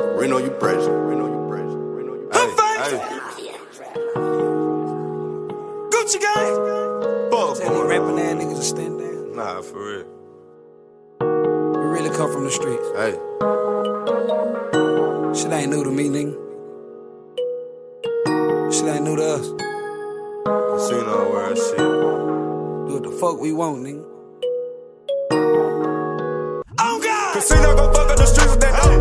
Reno, you pressure. Reno, you pressure. Reno, you. Hey, Gucci gang. fuck, boy. rapping ass niggas to stand down. Nah, for real. We really come from the streets. Hey, Shit ain't new to me, nigga. Shit ain't new to us. casino world shit. Do what the fuck we want, nigga. Oh God! Casino fuck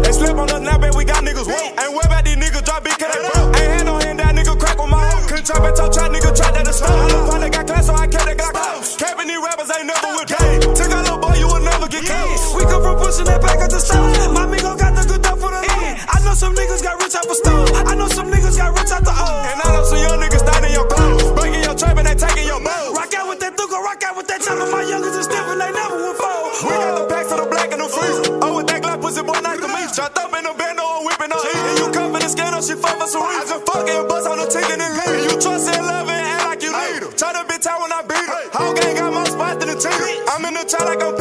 They slip on us now, bet we got niggas woke. Ain't worry about these niggas drop big cause they broke. Ain't had no hand that nigga crack on my hoe. Couldn't chop and talk, trap nigga trap that the stone. Little partner got class, so I kept that Glock close. Capping these rappers ain't never with game. Took a little boy, you will never get close. We come from pushing that back at the stove. My amigo got the good dope for the end. I know some niggas got rich off a stove. I know some niggas got rich out the O. And I know some young niggas standing in your clothes. Breaking your trap and they taking your boat. Rock out with that Thuka, rock out with that chopper. My youngest is stiff and they never will fall. We got the packs of the black and the freezer. Oh, with that pussy boy, nice to meet. Shot up in the bando, I'm whipping up. And you come in the scandal, she fuck for some reason. I just fuck and bust on the ticket and leave. And you trust and love and act like you need her. Try to bitch out when I beat her. Whole gang got more spots than the team. I'm in the chat like I'm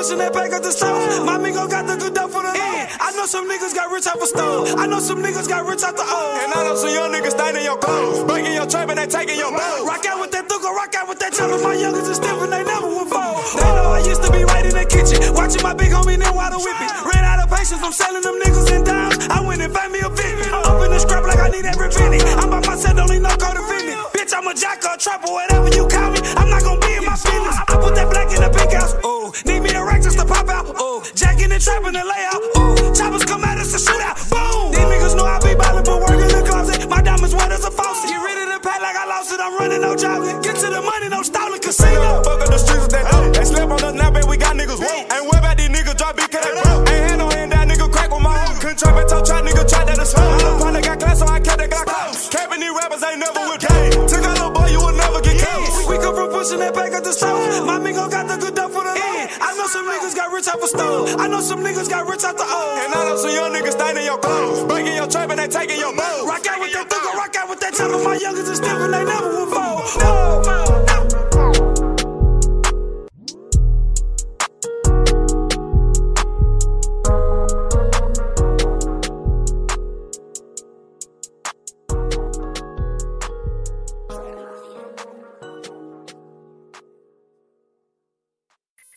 pushing that back at the stove. My amigo got the good dope for the end. I know some niggas got rich off a stove. I know some niggas got rich out the O. And I know some young niggas staining your clothes. Breaking your trap and they taking your boat. Rock out with that Thuka, rock out with that chopper. My youngest is stiff and they never will fall. They know I used to be right in the kitchen, watching my big homie then water whip it. Ran out of patience from selling them niggas in dimes. I went and found me a fit. Up in the scrap like I need every penny. I'm by myself, don't need no co-defendant. Bitch, I'm a jacker, a trapper, whatever you call trapping the layout. Ooh, choppers come at us to shoot out. Boom. These niggas know I be ballin', but work in the closet. My diamonds wet as a faucet. Get rid of the pack like I lost it. I'm running, no jogging. Get to the money, no stalling. Casino. Fuck up the streets with that dope. They slip on us now, bet we got niggas woke. Ain't worry about these niggas drop cause they broke. Ain't had no hand that nigga crack on my hoe. Couldn't trap and talk, trap nigga trap that the stone. Little partner got class, so I kept that Glock close. Capping these rappers ain't never with game. Took a little boy, you will never get close. We come from pushing that back at niggas got rich off a stove. I know some niggas got rich out the O. And I know some young niggas staining your clothes. Breaking your trap and they taking your boat. Rock out with that Thuka, rock out with that chopper. My youngest is stiff and they never will